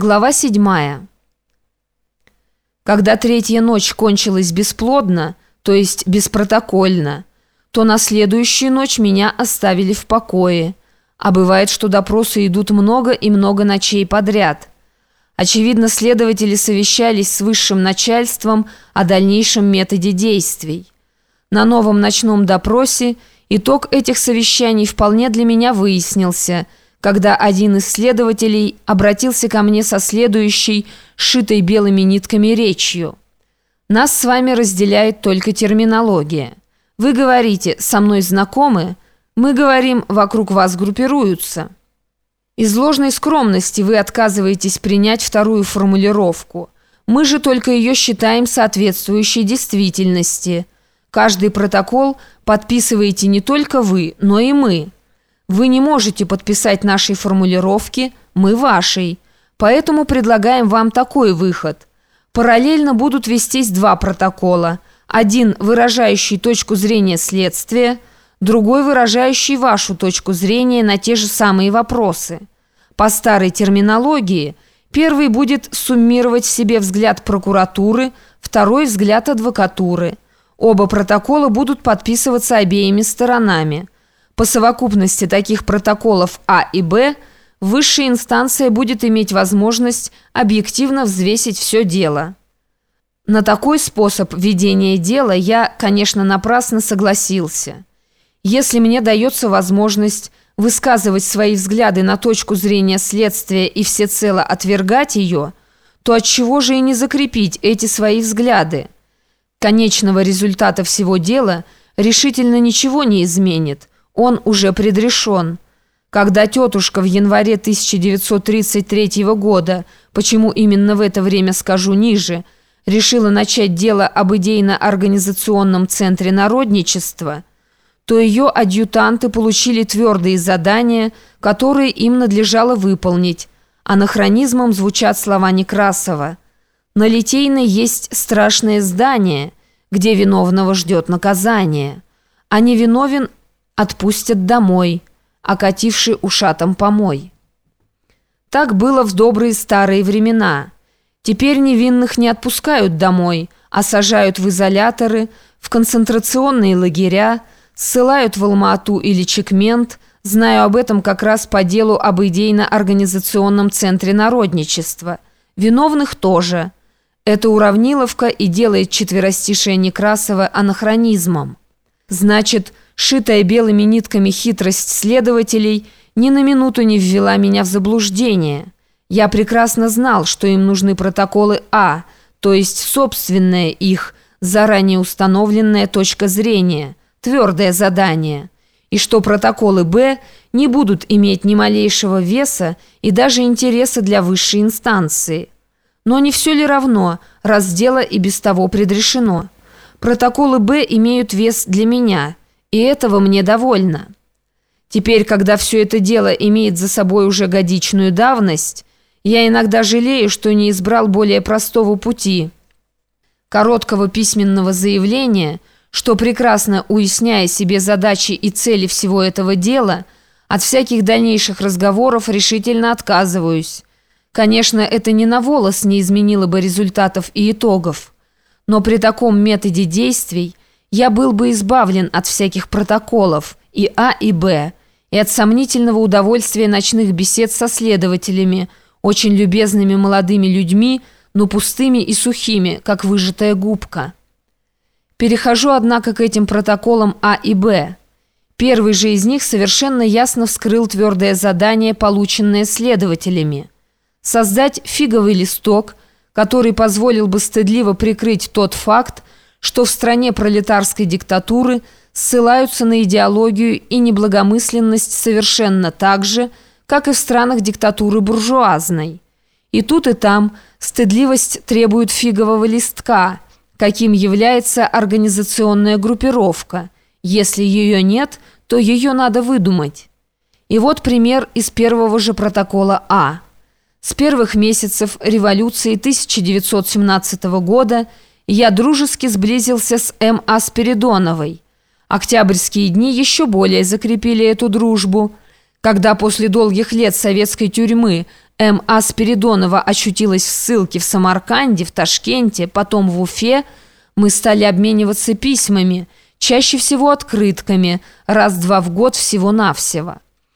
Глава седьмая. Когда третья ночь кончилась бесплодно, то есть беспротокольно, то на следующую ночь меня оставили в покое. А бывает, что допросы идут много и много ночей подряд. Очевидно, следователи совещались с высшим начальством о дальнейшем методе действий. На новом ночном допросе итог этих совещаний вполне для меня выяснился – когда один из следователей обратился ко мне со следующей, шитой белыми нитками речью. «Нас с вами разделяет только терминология. Вы говорите «со мной знакомы», мы говорим «вокруг вас группируются». Из ложной скромности вы отказываетесь принять вторую формулировку. Мы же только ее считаем соответствующей действительности. Каждый протокол подписываете не только вы, но и мы – вы не можете подписать нашей формулировки, мы вашей. Поэтому предлагаем вам такой выход. Параллельно будут вестись два протокола. Один, выражающий точку зрения следствия, другой, выражающий вашу точку зрения на те же самые вопросы. По старой терминологии, первый будет суммировать в себе взгляд прокуратуры, второй – взгляд адвокатуры. Оба протокола будут подписываться обеими сторонами – по совокупности таких протоколов А и Б высшая инстанция будет иметь возможность объективно взвесить все дело. На такой способ ведения дела я, конечно, напрасно согласился. Если мне дается возможность высказывать свои взгляды на точку зрения следствия и всецело отвергать ее, то отчего же и не закрепить эти свои взгляды? Конечного результата всего дела решительно ничего не изменит – он уже предрешен. Когда тетушка в январе 1933 года, почему именно в это время скажу ниже, решила начать дело об идейно-организационном центре народничества, то ее адъютанты получили твердые задания, которые им надлежало выполнить. Анахронизмом звучат слова Некрасова. На Литейной есть страшное здание, где виновного ждет наказание. А невиновен отпустят домой, окативший ушатом помой. Так было в добрые старые времена. Теперь невинных не отпускают домой, а сажают в изоляторы, в концентрационные лагеря, ссылают в Алма-Ату или Чекмент, знаю об этом как раз по делу об идейно-организационном центре народничества. Виновных тоже. Это уравниловка и делает четверостишее Некрасова анахронизмом. Значит, шитая белыми нитками хитрость следователей ни на минуту не ввела меня в заблуждение. Я прекрасно знал, что им нужны протоколы А, то есть собственная их, заранее установленная точка зрения, твердое задание, и что протоколы Б не будут иметь ни малейшего веса и даже интереса для высшей инстанции. Но не все ли равно, раз дело и без того предрешено? Протоколы Б имеют вес для меня, и этого мне довольно. Теперь, когда все это дело имеет за собой уже годичную давность, я иногда жалею, что не избрал более простого пути. Короткого письменного заявления, что прекрасно уясняя себе задачи и цели всего этого дела, от всяких дальнейших разговоров решительно отказываюсь. Конечно, это ни на волос не изменило бы результатов и итогов. Но при таком методе действий я был бы избавлен от всяких протоколов и А, и Б, и от сомнительного удовольствия ночных бесед со следователями, очень любезными молодыми людьми, но пустыми и сухими, как выжатая губка. Перехожу, однако, к этим протоколам А и Б. Первый же из них совершенно ясно вскрыл твердое задание, полученное следователями. Создать фиговый листок – который позволил бы стыдливо прикрыть тот факт, что в стране пролетарской диктатуры ссылаются на идеологию и неблагомысленность совершенно так же, как и в странах диктатуры буржуазной. И тут и там стыдливость требует фигового листка, каким является организационная группировка. Если ее нет, то ее надо выдумать. И вот пример из первого же протокола А – с первых месяцев революции 1917 года я дружески сблизился с М.А. Спиридоновой. Октябрьские дни еще более закрепили эту дружбу, когда после долгих лет советской тюрьмы М.А. Спиридонова очутилась в ссылке в Самарканде, в Ташкенте, потом в Уфе, мы стали обмениваться письмами, чаще всего открытками, раз-два в год всего-навсего.